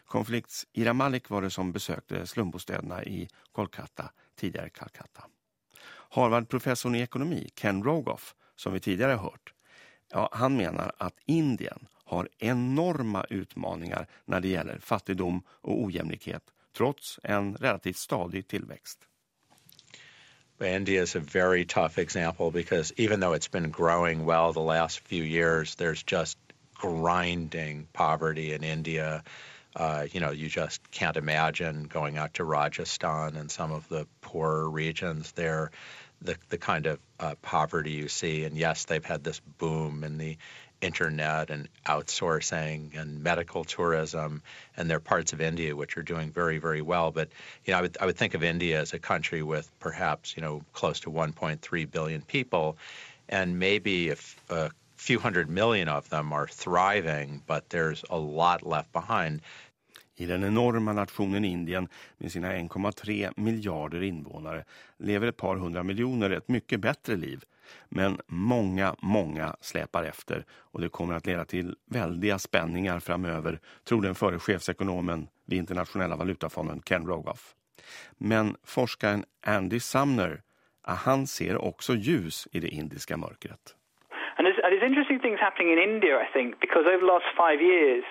Speaker 1: Konflikts Ira Malik var det som besökte slumbostäderna i Kolkata, tidigare Calcutta. Harvard-professorn i ekonomi, Ken Rogoff, som vi tidigare hört, ja, han menar att Indien har enorma utmaningar när det gäller fattigdom och ojämlikhet, trots en relativt stadig tillväxt.
Speaker 7: India is a very tough example because even though it's been growing well the last few years, there's just grinding poverty in India. Uh, you know, you just can't imagine going out to Rajasthan and some of the poorer regions there, the the kind of uh, poverty you see. And yes, they've had this boom in the internet and outsourcing and medical tourism, and there are parts of India which are doing very, very well. But you know, I would I would think of India as a country with perhaps you know close to 1.3 billion people, and maybe if a few hundred million of them are thriving, but there's a lot left behind.
Speaker 1: I den enorma nationen Indien med sina 1,3 miljarder invånare lever ett par hundra miljoner ett mycket bättre liv. Men många, många släpar efter och det kommer att leda till väldiga spänningar framöver, tror den före chefsekonomen vid Internationella valutafonden Ken Rogoff. Men forskaren Andy Sumner, ah, han ser också ljus i det indiska mörkret.
Speaker 11: There's interesting things happening in India, I think, because over the last five years,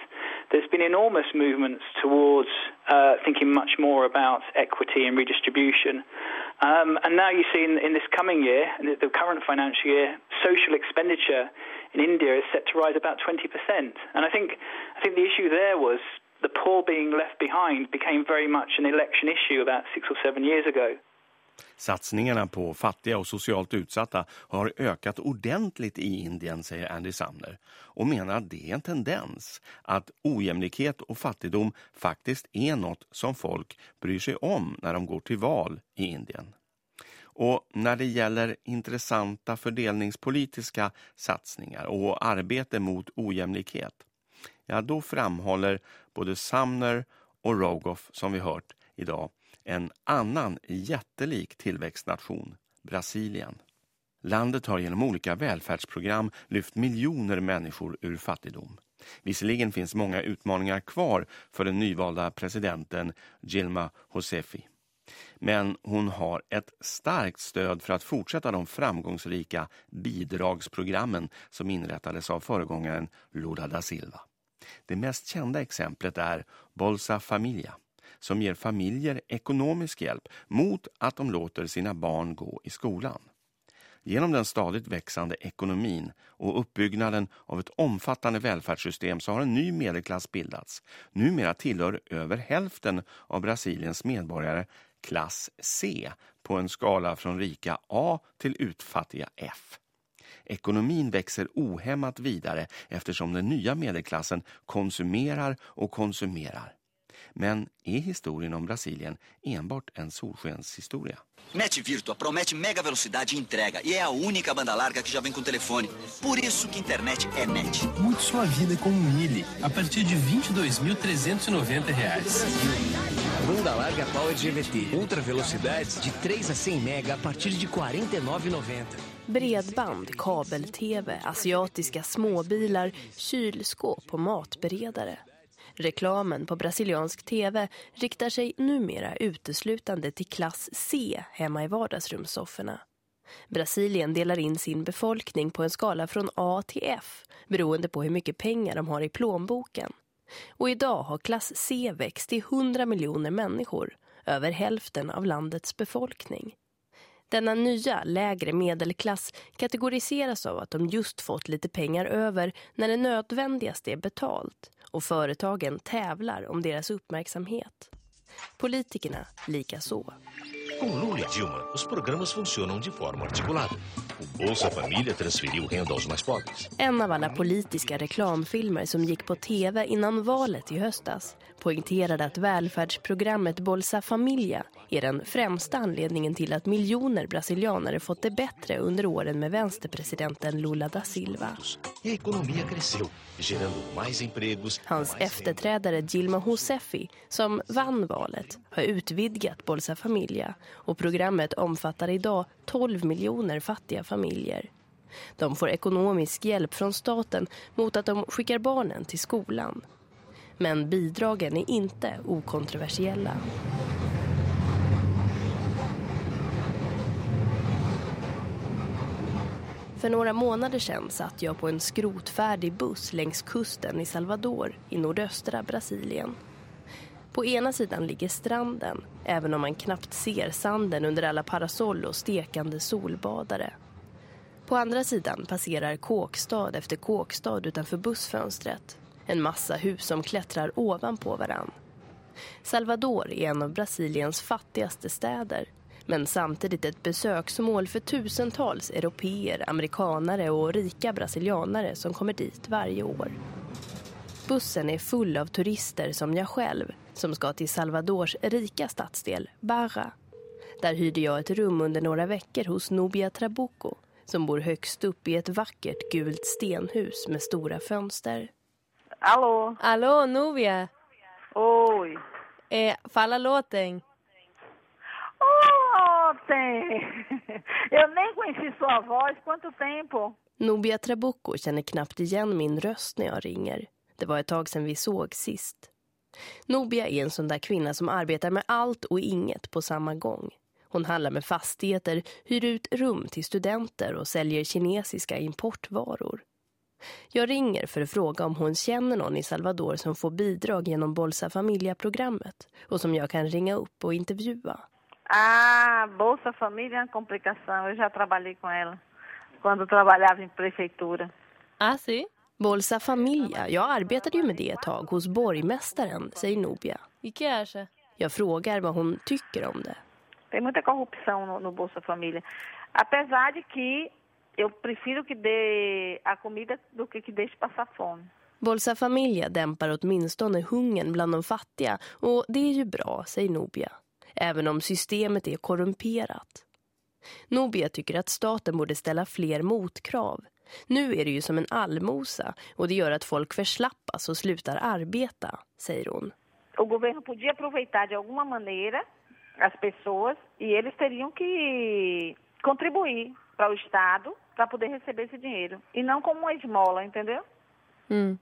Speaker 11: there's been enormous movements towards uh, thinking much more about equity and redistribution. Um, and now you see in, in this coming year, in the, the current financial year, social expenditure in India is set to rise about 20%. And I think, I think the issue there was the poor being left behind became very much an election issue about six or seven years ago.
Speaker 1: Satsningarna på fattiga och socialt utsatta har ökat ordentligt i Indien, säger Andy Sumner, och menar att det är en tendens att ojämlikhet och fattigdom faktiskt är något som folk bryr sig om när de går till val i Indien. Och när det gäller intressanta fördelningspolitiska satsningar och arbete mot ojämlikhet, ja då framhåller både Sumner och Rogoff, som vi hört idag, en annan jättelik tillväxtnation, Brasilien. Landet har genom olika välfärdsprogram lyft miljoner människor ur fattigdom. Visserligen finns många utmaningar kvar för den nyvalda presidenten Gilma Josefi. Men hon har ett starkt stöd för att fortsätta de framgångsrika bidragsprogrammen som inrättades av föregångaren Lula da Silva. Det mest kända exemplet är Bolsa Familia som ger familjer ekonomisk hjälp mot att de låter sina barn gå i skolan. Genom den stadigt växande ekonomin och uppbyggnaden av ett omfattande välfärdssystem så har en ny medelklass bildats. Numera tillhör över hälften av Brasiliens medborgare klass C på en skala från rika A till utfattiga F. Ekonomin växer ohämmat vidare eftersom den nya medelklassen konsumerar och konsumerar. Men är historien om Brasilien enbart en solskenshistoria?
Speaker 22: NET Virtua promete mega velocidade e entrega e é a única banda larga que já vem com telefone. Por isso que internet é NET.
Speaker 23: Mude sua vida com o Mili, a partir de R$ 22.390. banda larga Power GVT. Ultra velocidades de 3 a 100 mega a partir de 49,90.
Speaker 24: Bredband, kabel-tv, asiatiska småbilar, kylskåp och matberedare. Reklamen på brasiliansk tv riktar sig numera uteslutande till klass C hemma i vardagsrumssofforna. Brasilien delar in sin befolkning på en skala från A till F beroende på hur mycket pengar de har i plånboken. Och idag har klass C växt till 100 miljoner människor, över hälften av landets befolkning. Denna nya, lägre medelklass kategoriseras av att de just fått lite pengar över när det nödvändigaste är betalt och företagen tävlar om deras uppmärksamhet. Politikerna lika så.
Speaker 25: Com Lula e Dilma, os programas funcionam de forma articulada. O Bolsa Família transferiu renda aos mais pobres.
Speaker 24: En av alla politiska reklamfilmer som gick på tv innan valet i höstas poängterade att välfärdsprogrammet Bolsa Familia är den främsta anledningen till att miljoner brasilianare fått det bättre under åren med vänsterpresidenten Lula da Silva.
Speaker 25: E a economia cresceu, gerando mais empregos.
Speaker 24: Hans efterträdare Dilma Rousseff, som vann valet, har utvidgat Bolsa Familia och programmet omfattar idag 12 miljoner fattiga familjer. De får ekonomisk hjälp från staten mot att de skickar barnen till skolan. Men bidragen är inte okontroversiella. För några månader sedan satt jag på en skrotfärdig buss längs kusten i Salvador i nordöstra Brasilien. På ena sidan ligger stranden, även om man knappt ser sanden under alla parasoll och stekande solbadare. På andra sidan passerar kåkstad efter kåkstad utanför bussfönstret. En massa hus som klättrar ovanpå varann. Salvador är en av Brasiliens fattigaste städer men samtidigt ett besöksmål för tusentals europeer, amerikanare och rika brasilianare som kommer dit varje år. Bussen är full av turister som jag själv som ska till Salvadors rika stadsdel, Barra. Där hyrde jag ett rum under några veckor hos Nubia Trabuco som bor högst upp i ett vackert gult stenhus med stora fönster.
Speaker 26: Alô?
Speaker 24: Alô, Nubia?
Speaker 26: Oi.
Speaker 24: Eh, fala låten.
Speaker 26: Ontem! Eu nem conheci sua voz. Quanto tempo?
Speaker 24: Nubia Trabuco känner knappt igen min röst när jag ringer. Det var ett tag sedan vi såg sist. Nubia är en sån där kvinna som arbetar med allt och inget på samma gång. Hon handlar med fastigheter, hyr ut rum till studenter och säljer kinesiska importvaror. Jag ringer för att fråga om hon känner någon i Salvador som får bidrag genom Bolsa Familia-programmet och som jag kan ringa upp och intervjua.
Speaker 26: Ah, Bolsa Família é uma complicação. Eu já trabalhei com ela quando trabalhava em prefeitura.
Speaker 24: Ah, si? Bolsa Familia, jag arbetade ju med det ett tag hos borgmästaren, säger Nubia. Jag frågar vad hon tycker om det.
Speaker 26: Tem muita corrupção no, no Bolsa Família. Apesar de que eu prefiro que dê a comida do que que deixe passar fome.
Speaker 24: Bolsa Familia dämpar åtminstone hungern bland de fattiga och det är ju bra, säger Nubia. Även om systemet är korrumperat. Nubia tycker att staten borde ställa fler motkrav. Nu är det ju som en allmosa och det gör att folk förslappas och slutar arbeta, säger hon.
Speaker 26: O governo podia aproveitar de alguma maneira as pessoas e eles teriam que contribuir para o Estado para poder receber esse dinheiro. E não como uma esmola, entendeu?
Speaker 24: Mm.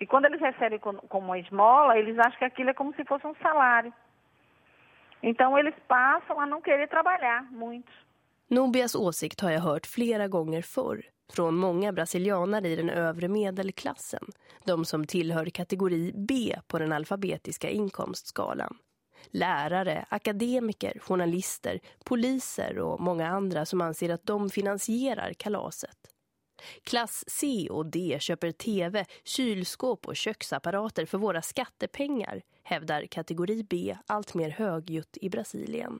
Speaker 26: E quando eles recebem como uma esmola, eles acham que aquilo é como se fosse um salário. Então eles passam a não querer trabalhar muito.
Speaker 24: Nubias åsikt har jag hört flera gånger förr. Från många brasilianare i den övre medelklassen. De som tillhör kategori B på den alfabetiska inkomstskalan. Lärare, akademiker, journalister, poliser och många andra som anser att de finansierar kalaset. Klass C och D köper tv, kylskåp och köksapparater för våra skattepengar, hävdar kategori B allt mer högljutt i Brasilien.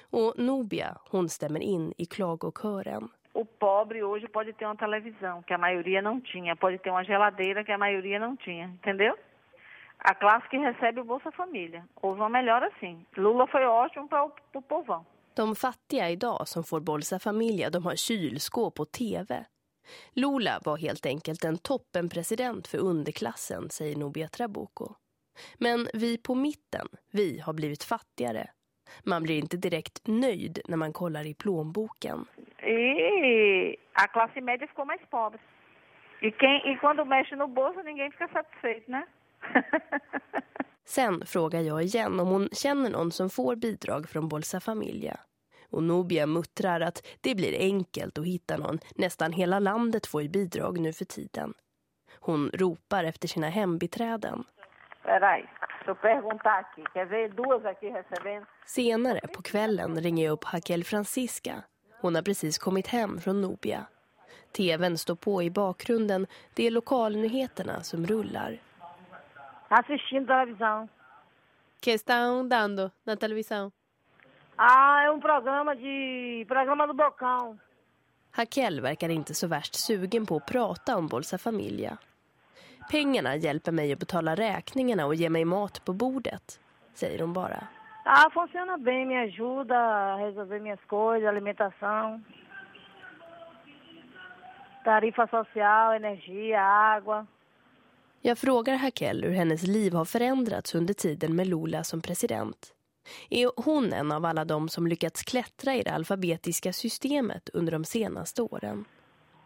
Speaker 24: Och Nubia, hon stämmer in i klagokören.
Speaker 26: O pobre hoje pode ter uma televisão, que a maioria não tinha. Pode ter uma geladeira, que a maioria não tinha. Entendeu? A classe que recebe o Bolsa Família. Houve uma melhora sim. Lula foi ótimo para o povão.
Speaker 24: De fattiga idag som får Bolsa Família, de har kylskåp och tv. Lula var helt enkelt en toppenpresident för underklassen, säger Nobia Traboko. Men vi på mitten, vi har blivit fattigare. Man blir inte direkt nöjd när man kollar i plånboken.
Speaker 26: E a classe média ficou mais pobre. E, quem, e quando mexe no bolso ninguém fica satisfeito, né? *laughs*
Speaker 24: Sen frågar jag igen om hon känner någon som får bidrag från Bolsa Familia. Och Nobia muttrar att det blir enkelt att hitta någon. Nästan hela landet får ju bidrag nu för tiden. Hon ropar efter sina hembiträden.
Speaker 26: Peraí?
Speaker 24: Senare på kvällen ringer jag upp Hakel Francisca. Hon har precis kommit hem från Nobia. TVn står på i bakgrunden. Det är lokalnyheterna som rullar.
Speaker 18: Assistindo televisão.
Speaker 27: Que estão dando na televisão?
Speaker 18: Ah, é um programa de... programa do Bocão.
Speaker 24: Hakel verkar inte så värst sugen på att prata om Bolsa Familia. Pengarna hjälper mig att betala räkningarna och ge mig mat på bordet, säger hon bara.
Speaker 18: Ah, funciona bem, me ajuda a resolver minhas coisas, alimentação. Tarifa social, energia, água.
Speaker 24: Jag frågar Hakel hur hennes liv har förändrats under tiden med Lula som president. Är hon en av alla de som lyckats klättra i det alfabetiska systemet under de senaste åren?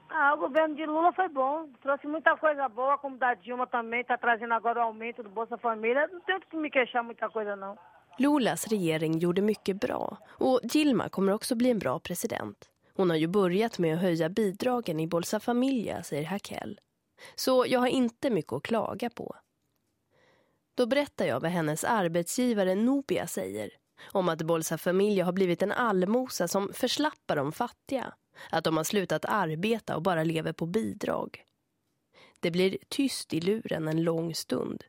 Speaker 18: Ah, o governo de Lula foi bom. Trouxe muita coisa boa, como da Dilma também está trazendo agora o aumento do Bolsa Família. Não tenho que me queixar muita coisa não.
Speaker 24: Lulas regering gjorde mycket bra och Dilma kommer också bli en bra president. Hon har ju börjat med att höja bidragen i Bolsa Familia, säger Hakel. Så jag har inte mycket att klaga på. Då berättar jag vad hennes arbetsgivare Nobia säger om att Bolsa Familia har blivit en allmosa som förslappar de fattiga. Att de har slutat arbeta och bara lever på bidrag. Det blir tyst i luren en lång stund.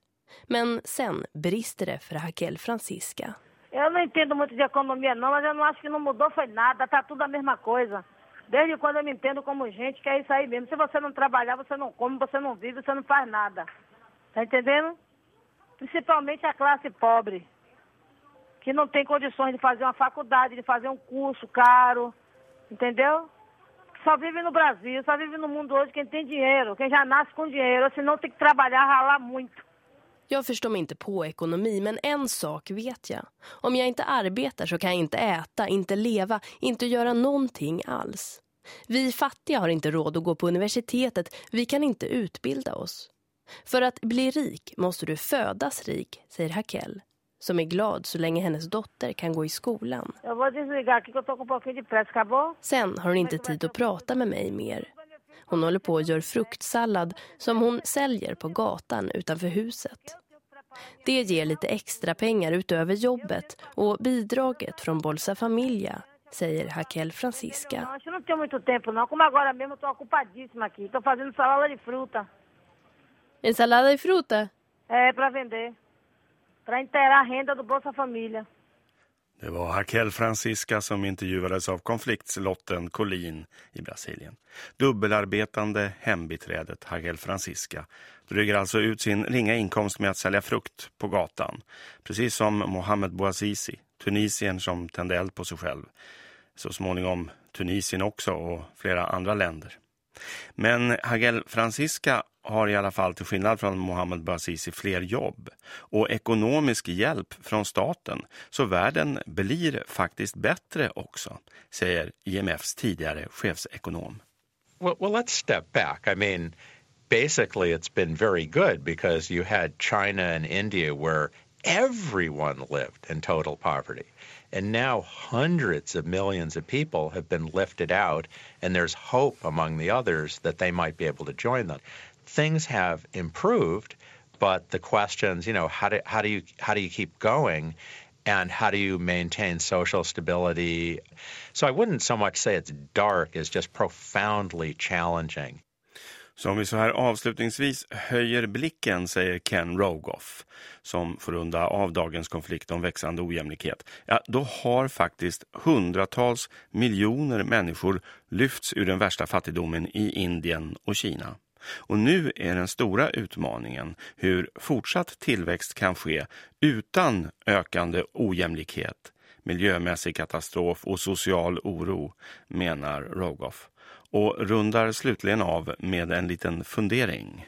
Speaker 24: Men sen brister det för Raquel Francisca.
Speaker 18: Eu não entendo muito de economia não, mas eu não acho que não mudou foi nada, tá tudo a mesma coisa. Desde quando eu me entendo como gente, que é isso aí mesmo. Se você não trabalhar, você não come, você não vive, você não faz nada. Tá entendendo? Principalmente a classe pobre, que não tem condições de fazer uma faculdade, de fazer um curso caro, entendeu? Só vive no Brasil, só vive no mundo hoje quem tem dinheiro, quem já nasce com dinheiro, senão tem que trabalhar, ralar muito.
Speaker 24: Jag förstår mig inte på ekonomi, men en sak vet jag. Om jag inte arbetar så kan jag inte äta, inte leva, inte göra någonting alls. Vi fattiga har inte råd att gå på universitetet, vi kan inte utbilda oss. För att bli rik måste du födas rik, säger Hakel. Som är glad så länge hennes dotter kan gå i skolan. Sen har hon inte tid att prata med mig mer. Hon håller på och gör fruktsallad som hon säljer på gatan utanför huset. Det ger lite extra pengar utöver jobbet och bidraget från Bolsa Familia, säger Raquel Francisca.
Speaker 27: Ensalada de fruta?
Speaker 18: É, para vender. Para inteirar a renda do Bolsa Família.
Speaker 1: Det var Raquel Francisca som intervjuades av konfliktslotten Colin i Brasilien. Dubbelarbetande hembiträdet Raquel Francisca dryger alltså ut sin ringa inkomst med att sälja frukt på gatan. Precis som Mohamed Bouazizi, Tunisien som tände eld på sig själv. Så småningom Tunisien också och flera andra länder. Men Hagel Francisca har i alla fall till skillnad från Mohammed Bouazizi fler jobb och ekonomisk hjälp från staten. Så världen blir faktiskt bättre också, säger IMFs tidigare chefsekonom.
Speaker 7: Well, well, let's step back. I mean, basically it's been very good because you had China and India where everyone lived in total poverty. And now hundreds of millions of people have been lifted out, and there's hope among the others that they might be able to join them. Things have improved, but the questions, you know, how do, how do you how do you keep going? And how do you maintain social stability? So I wouldn't so much say it's dark as just profoundly challenging.
Speaker 1: Så om vi så här avslutningsvis höjer blicken, säger Ken Rogoff, som får runda av dagens konflikt om växande ojämlikhet, ja, då har faktiskt hundratals miljoner människor lyfts ur den värsta fattigdomen i Indien och Kina. Och nu är den stora utmaningen hur fortsatt tillväxt kan ske utan ökande ojämlikhet, miljömässig katastrof och social oro, menar Rogoff och rundar slutligen av med en liten fundering.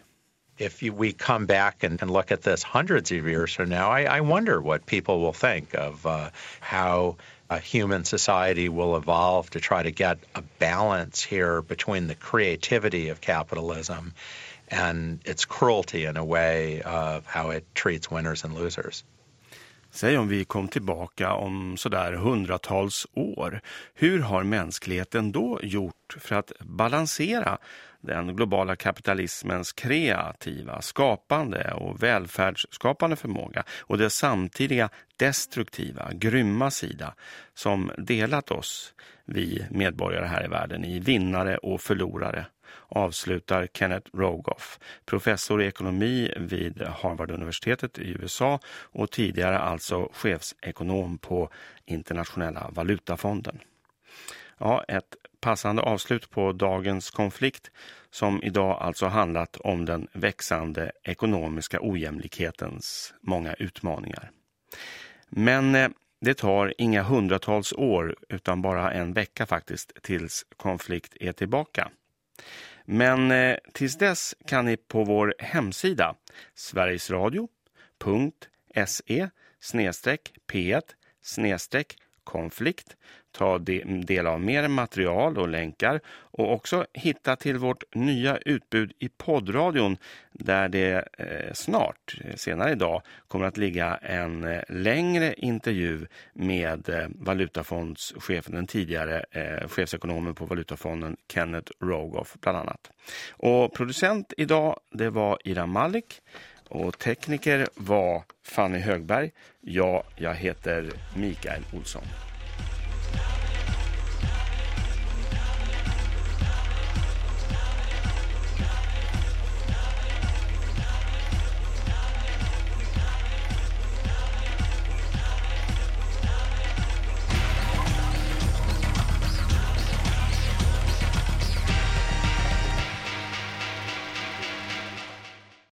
Speaker 7: if you, we come back and, and, look at this hundreds of years from now, I, I wonder what people will think of uh, how a human society will evolve to try to get a balance here between the creativity of capitalism and its cruelty in a way of how it treats winners and losers.
Speaker 1: Säg om vi kom tillbaka om sådär hundratals år. Hur har mänskligheten då gjort för att balansera den globala kapitalismens kreativa, skapande och välfärdsskapande förmåga och dess samtidiga destruktiva, grymma sida som delat oss, vi medborgare här i världen, i vinnare och förlorare avslutar Kenneth Rogoff, professor i ekonomi vid Harvard-universitetet i USA och tidigare alltså chefsekonom på Internationella valutafonden. Ja, ett passande avslut på dagens konflikt som idag alltså handlat om den växande ekonomiska ojämlikhetens många utmaningar. Men eh, det tar inga hundratals år utan bara en vecka faktiskt tills konflikt är tillbaka. Men eh, tills dess kan ni på vår hemsida sverigesradio.se p1 konflikt ta del av mer material och länkar och också hitta till vårt nya utbud i poddradion där det eh, snart, eh, senare idag, kommer att ligga en eh, längre intervju med valutafondschefen, den tidigare chefsekonomen på valutafonden Kenneth Rogoff bland annat. Och producent idag det var Ira Malik och tekniker var Fanny Högberg. Ja, jag heter Mikael Olsson.